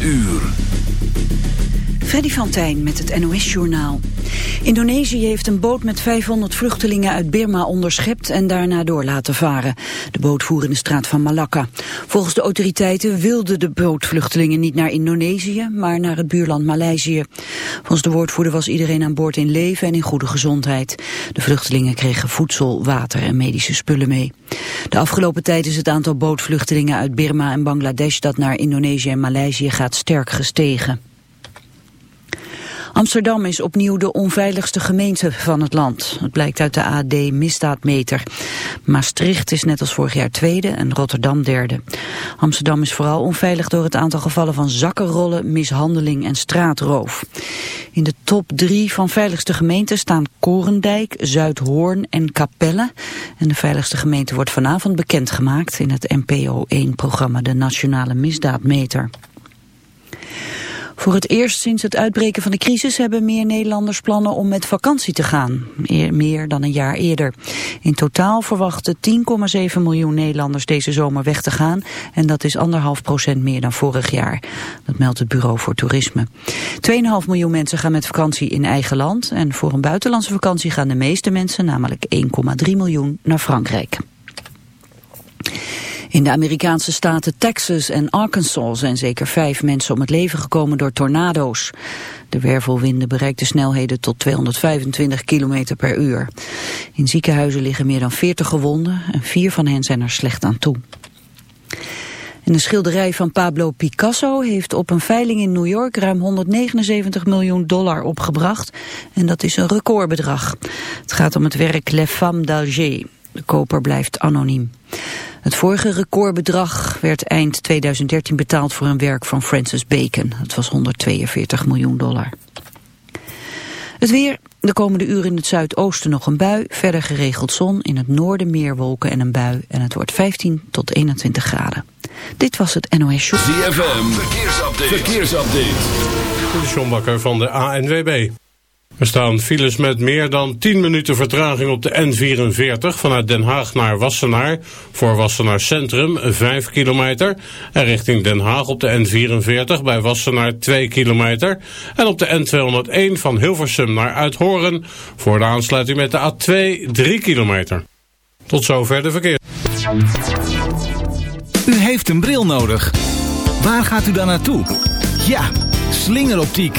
uur. Freddy van Tijn met het NOS-journaal. Indonesië heeft een boot met 500 vluchtelingen uit Birma onderschept en daarna door laten varen. De boot voer in de straat van Malakka. Volgens de autoriteiten wilden de bootvluchtelingen niet naar Indonesië, maar naar het buurland Maleisië. Volgens de woordvoerder was iedereen aan boord in leven en in goede gezondheid. De vluchtelingen kregen voedsel, water en medische spullen mee. De afgelopen tijd is het aantal bootvluchtelingen uit Birma en Bangladesh dat naar Indonesië en Maleisië gaat sterk gestegen. Amsterdam is opnieuw de onveiligste gemeente van het land. Het blijkt uit de AD misdaadmeter. Maastricht is net als vorig jaar tweede en Rotterdam derde. Amsterdam is vooral onveilig door het aantal gevallen van zakkenrollen, mishandeling en straatroof. In de top drie van veiligste gemeenten staan Korendijk, Zuidhoorn en Capelle. En de veiligste gemeente wordt vanavond bekendgemaakt in het NPO1-programma De Nationale Misdaadmeter. Voor het eerst sinds het uitbreken van de crisis hebben meer Nederlanders plannen om met vakantie te gaan. Meer dan een jaar eerder. In totaal verwachten 10,7 miljoen Nederlanders deze zomer weg te gaan. En dat is anderhalf procent meer dan vorig jaar. Dat meldt het Bureau voor Toerisme. 2,5 miljoen mensen gaan met vakantie in eigen land. En voor een buitenlandse vakantie gaan de meeste mensen, namelijk 1,3 miljoen, naar Frankrijk. In de Amerikaanse staten Texas en Arkansas zijn zeker vijf mensen om het leven gekomen door tornado's. De wervelwinden bereikten snelheden tot 225 km per uur. In ziekenhuizen liggen meer dan 40 gewonden en vier van hen zijn er slecht aan toe. En de schilderij van Pablo Picasso heeft op een veiling in New York ruim 179 miljoen dollar opgebracht. En dat is een recordbedrag. Het gaat om het werk Les Femmes d'Alger. De koper blijft anoniem. Het vorige recordbedrag werd eind 2013 betaald voor een werk van Francis Bacon. Het was 142 miljoen dollar. Het weer, de komende uren in het zuidoosten nog een bui. Verder geregeld zon, in het noorden meer wolken en een bui. En het wordt 15 tot 21 graden. Dit was het NOS Show. ZFM, verkeersupdate. verkeersupdate. De John van de ANWB. Er staan files met meer dan 10 minuten vertraging op de N44 vanuit Den Haag naar Wassenaar. Voor Wassenaar Centrum 5 kilometer. En richting Den Haag op de N44 bij Wassenaar 2 kilometer. En op de N201 van Hilversum naar Uithoren voor de aansluiting met de A2 3 kilometer. Tot zover de verkeer. U heeft een bril nodig. Waar gaat u dan naartoe? Ja, slingeroptiek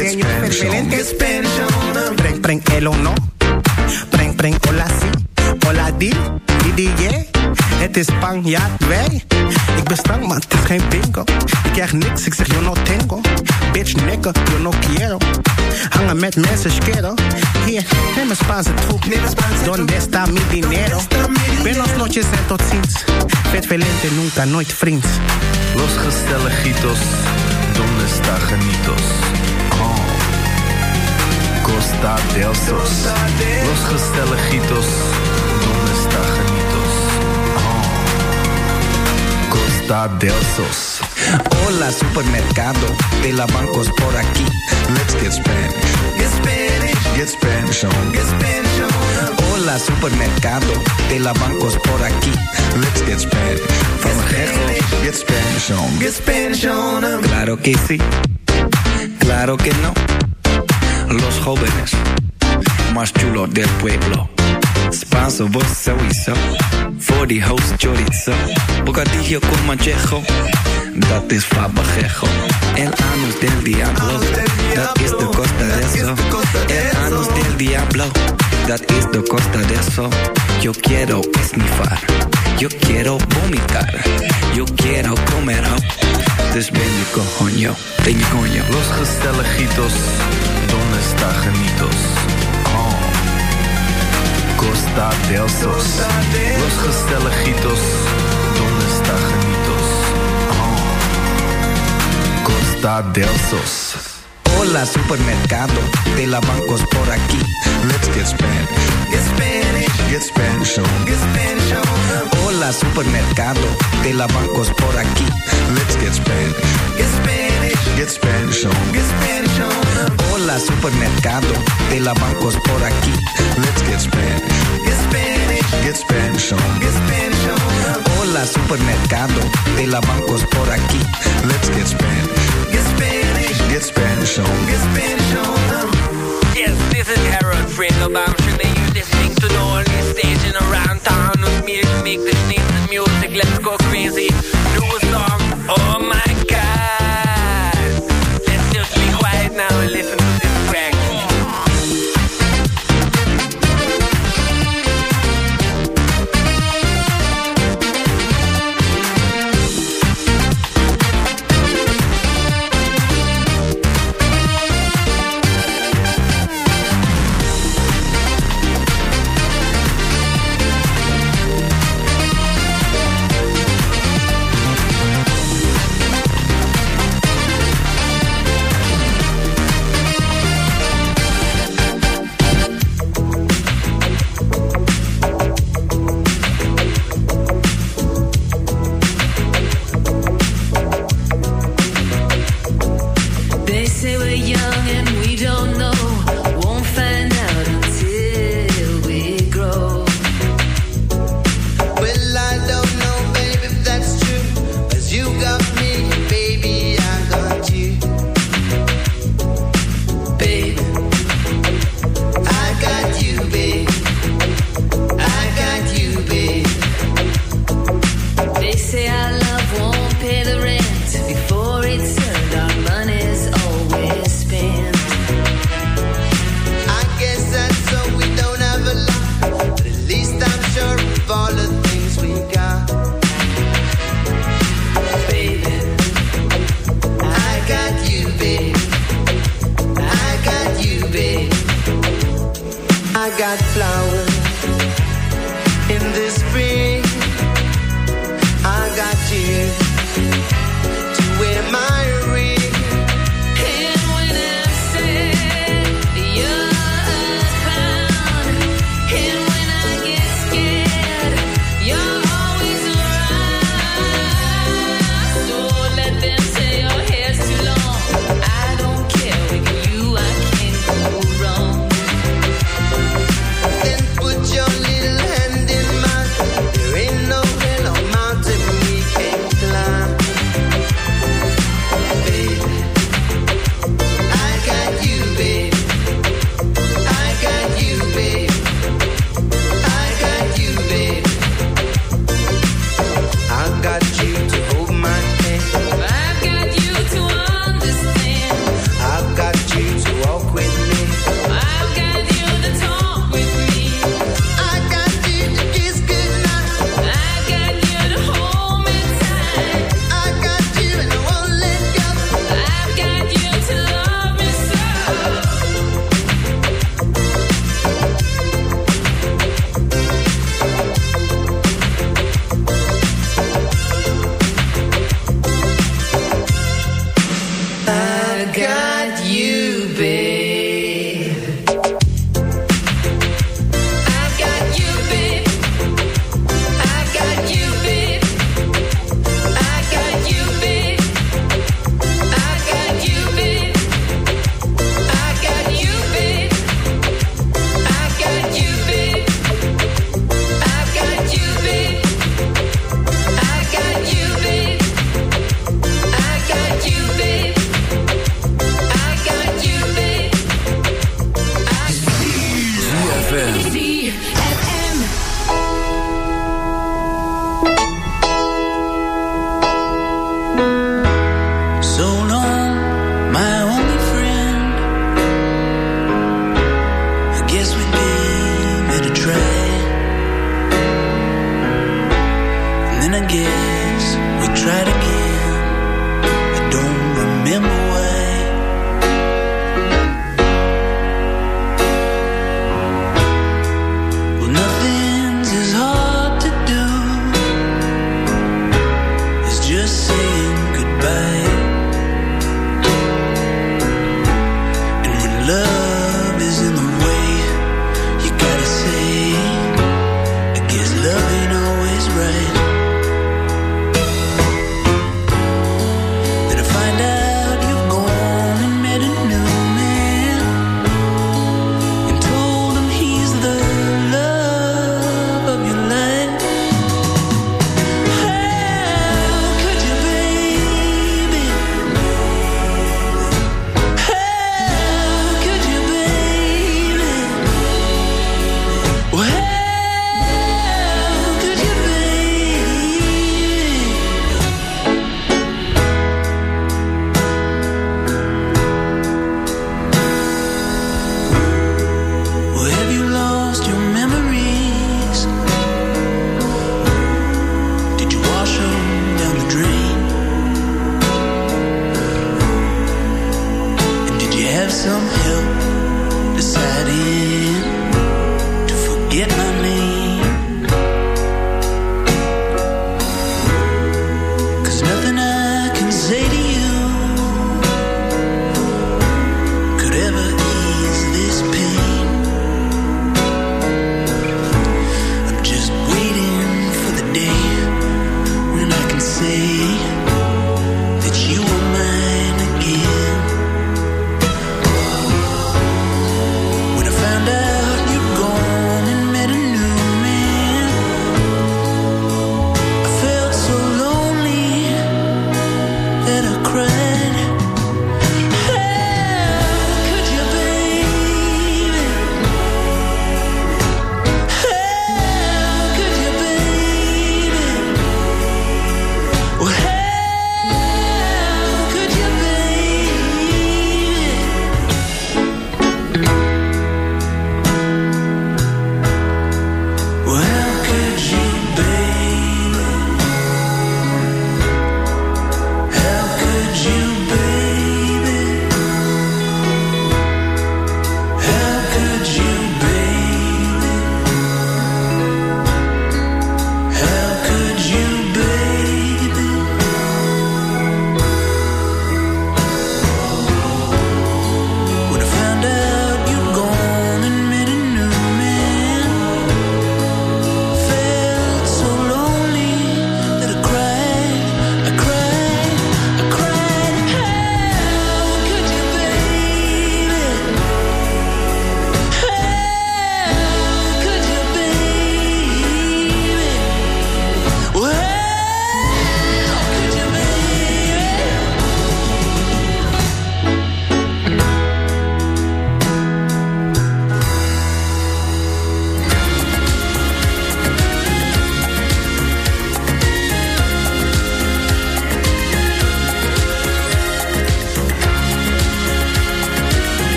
Get Spanish on. Get Spanish on. Preng, preng, el o no. Preng, preng, hola si. Hola di, di, di, yeah. Het is Spanjaard, wij. Ik ben stank, maar het is geen bingo. Ik krijg niks, ik zeg yo no tengo. Bitch, nigga, yo no quiero. Hangen met mensen, schero. Hier, neem een Spaanse troep. Donde está mi dinero? Buenos noches en tot ziens. Vet velente, nunca, nooit vriends. Los gezelligitos, donde está genitos? Oh. Costa del Sos. Los gezelligitos, donde está genitos? Oh. Costa del Sos. Hola, supermercado. De la bancos por aquí. Let's get Spanish. Get Spanish. Get Spanish on. Get Spanish on. Hola, supermercado. De la bancos por aquí. Let's get Spanish. From Get Get Spanish on. Get Spanish on. Claro que sí. Claro que no. Los jóvenes más chulos del pueblo. Spanso, vos sowieso. Voor die host chorizo. Bocadillo con manchejo. Dat is fabajejo. El anus del diablo. Dat is de costa de eso. El anus del diablo. Dat is de costa de eso. Yo quiero esnifar. Yo quiero vomitar. Yo quiero comer up. Dus ben je coño. Ben je coño. Los gezelligitos, donde está genitos? Oh. Costa del Sos. Los gezelligitos, donde está genitos? Oh. Costa del Sos. Hola, supermercado. De la bancos por aquí. Let's get Spanish. Get Spanish. Get Spanish on. Get Spanish on. Hola, supermercado. De la bancos por aquí. Let's get Spanish. Get Spanish. Get Spanish on. Get Spanish on. Hola, supermercado. De la bancos por aquí. Let's get Spanish. Get Spanish. Get Spanish on. Get Spanish on. Hola, supermercado. De la bancos por aquí. Let's get Spanish. Get Spanish. Get Spanish on. Get Spanish on. Yes, this is Harold Fredo. I'm sure that you're listening to the station around town with me to make this nice music. Let's go crazy. Do a song. Oh my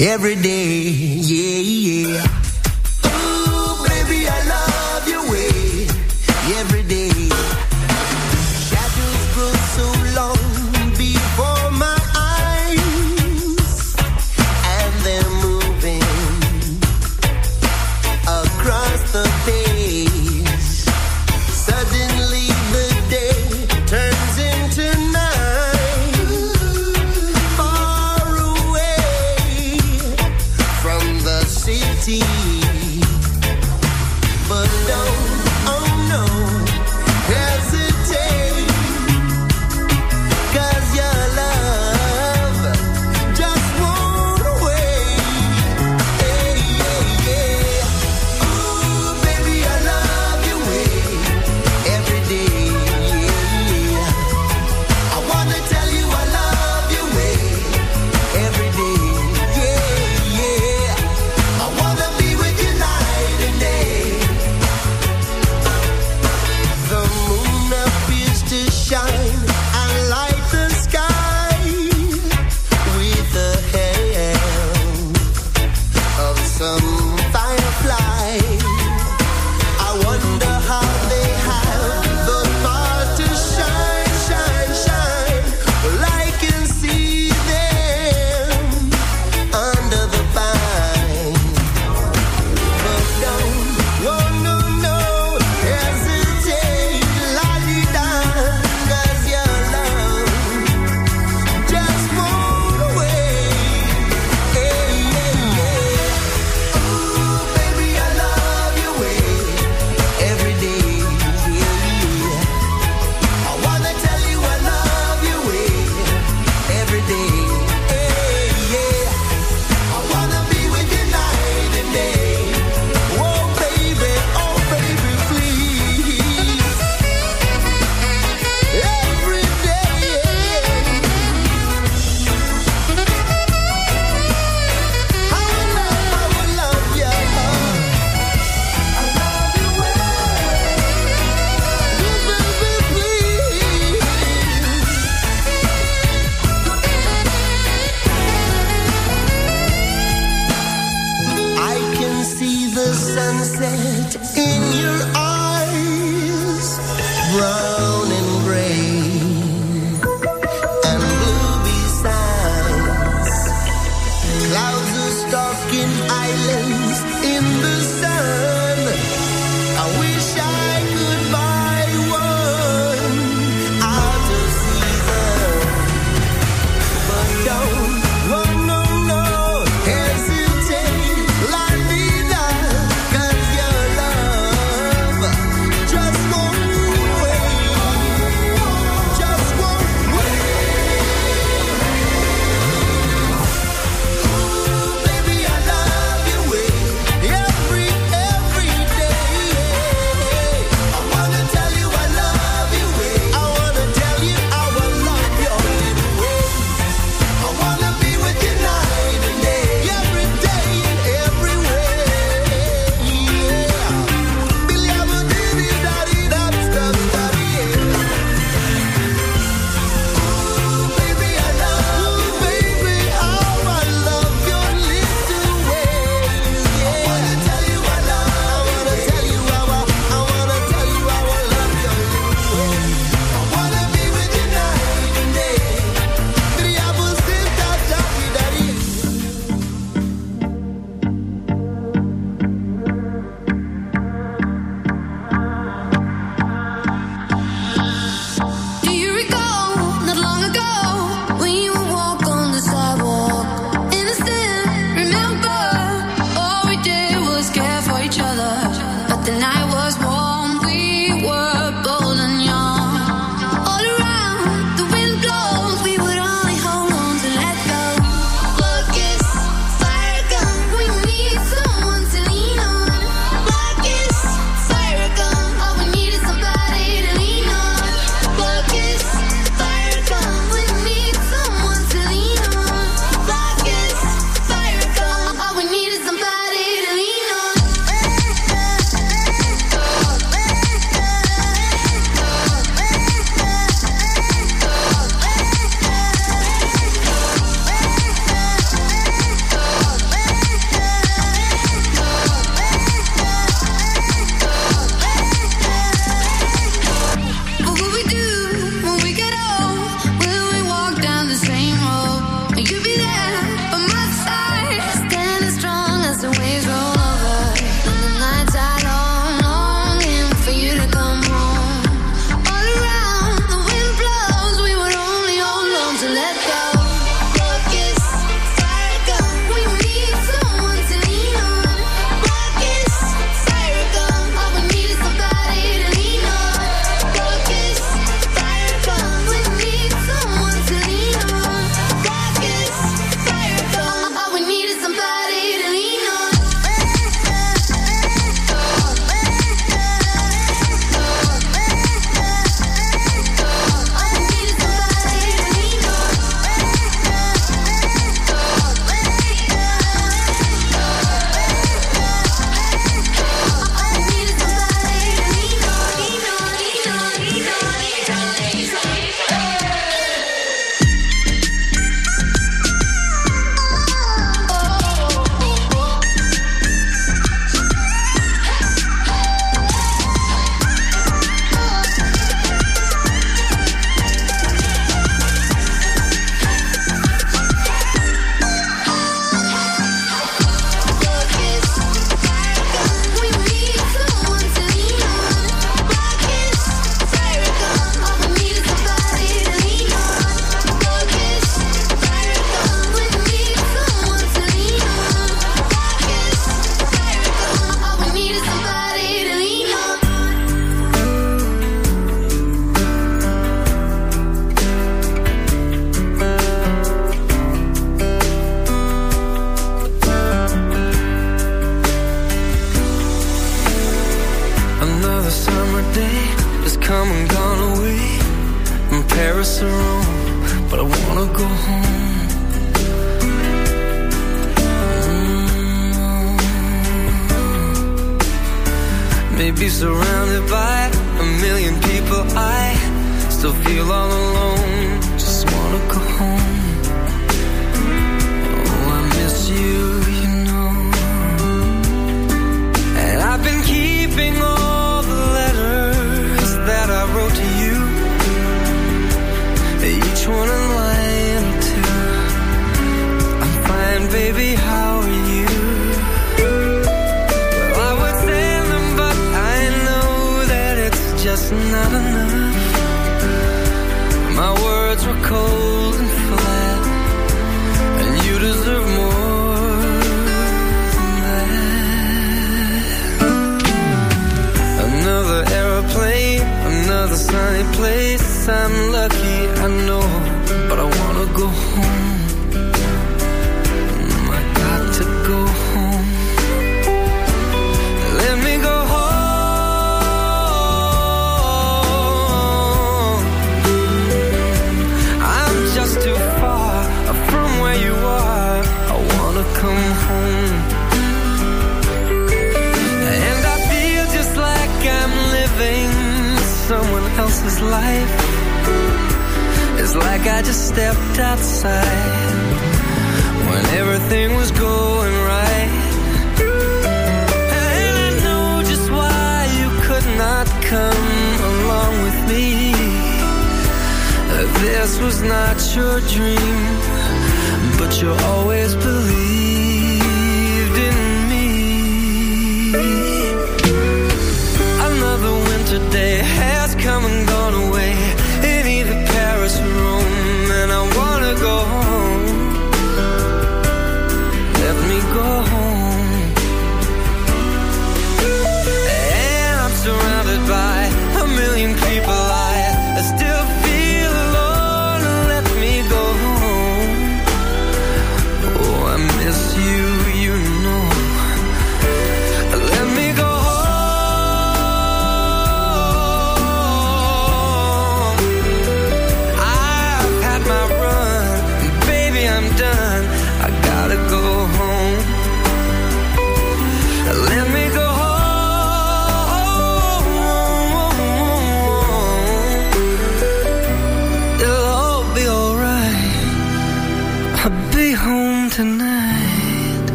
every day. Yeah,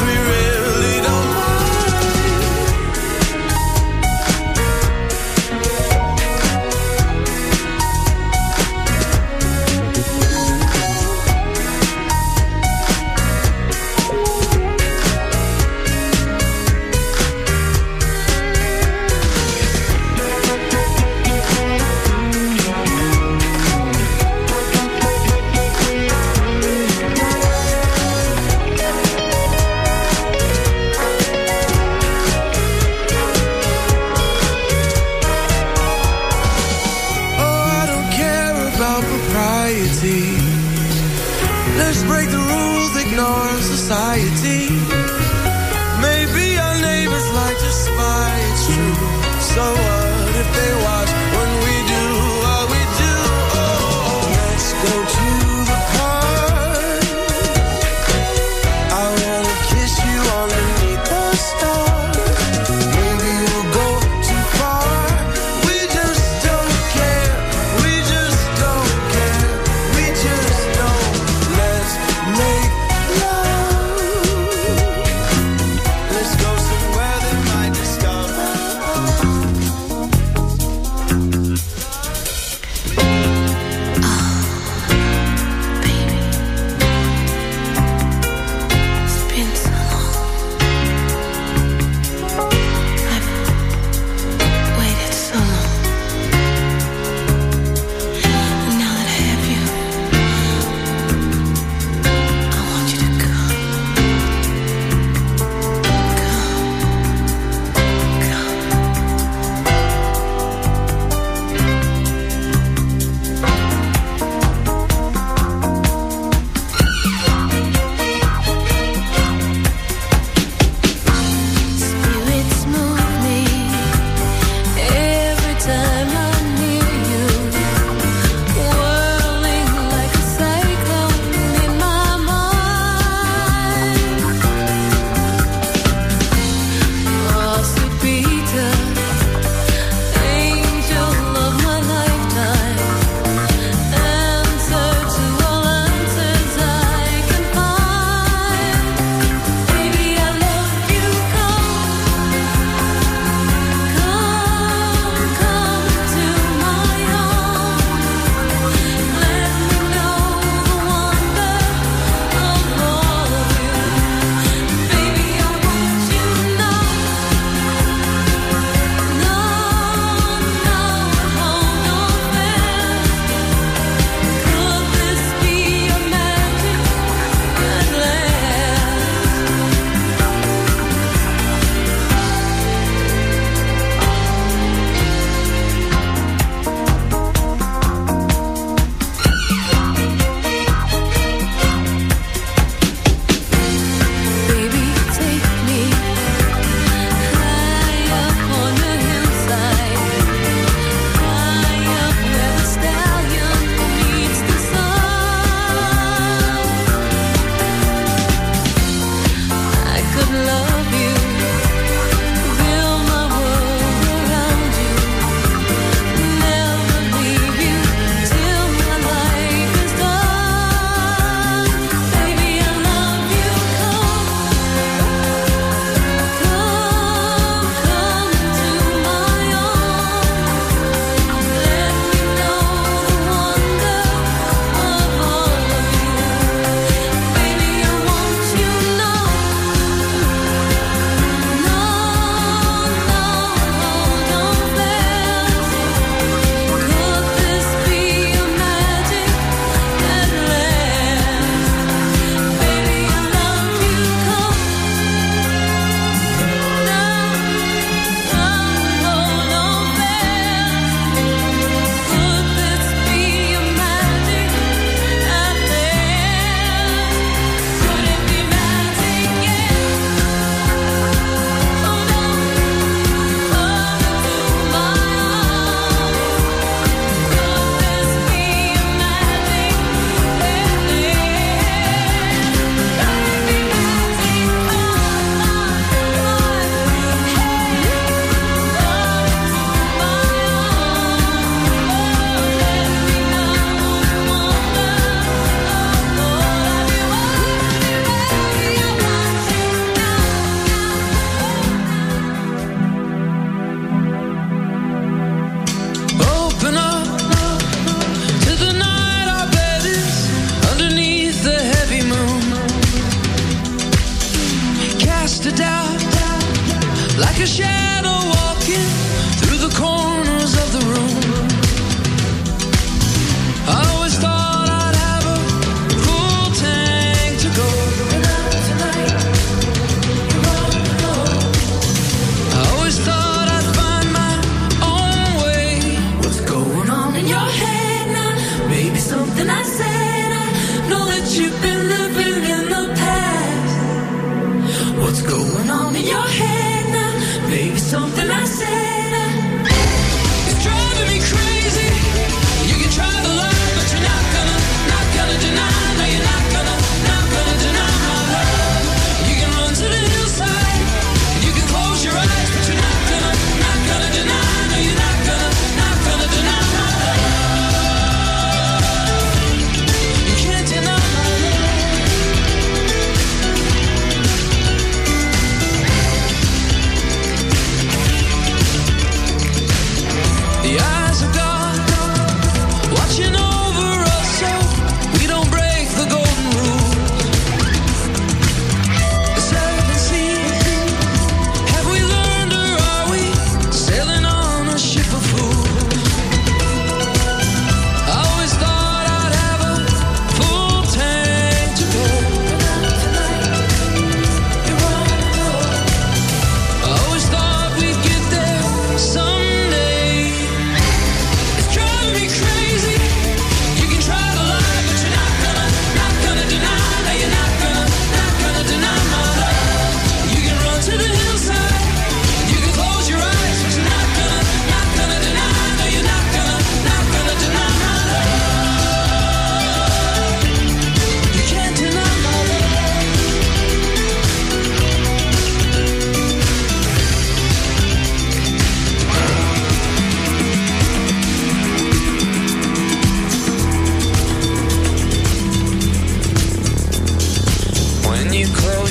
we raise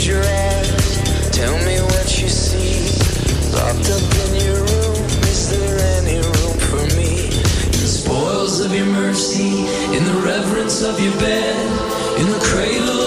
your eyes, tell me what you see. Locked up in your room, is there any room for me? In the spoils of your mercy, in the reverence of your bed, in the cradle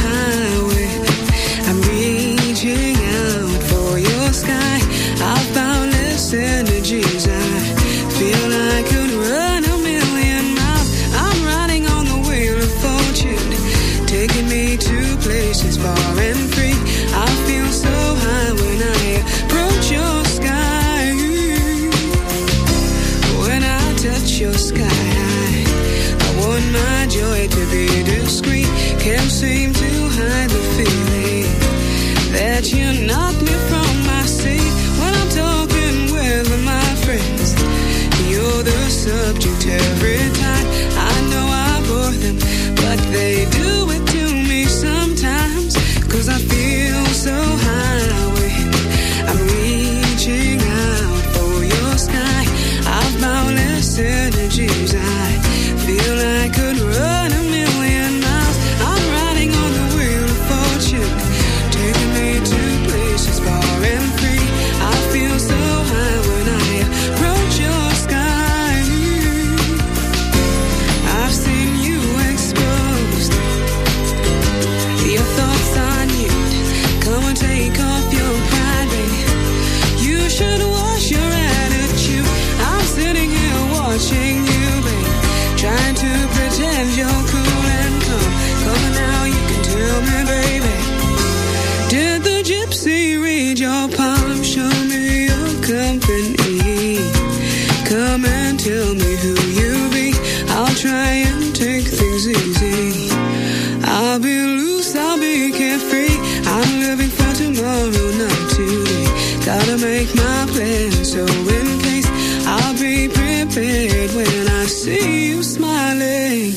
I see you smiling.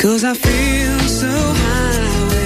Cause I feel so high.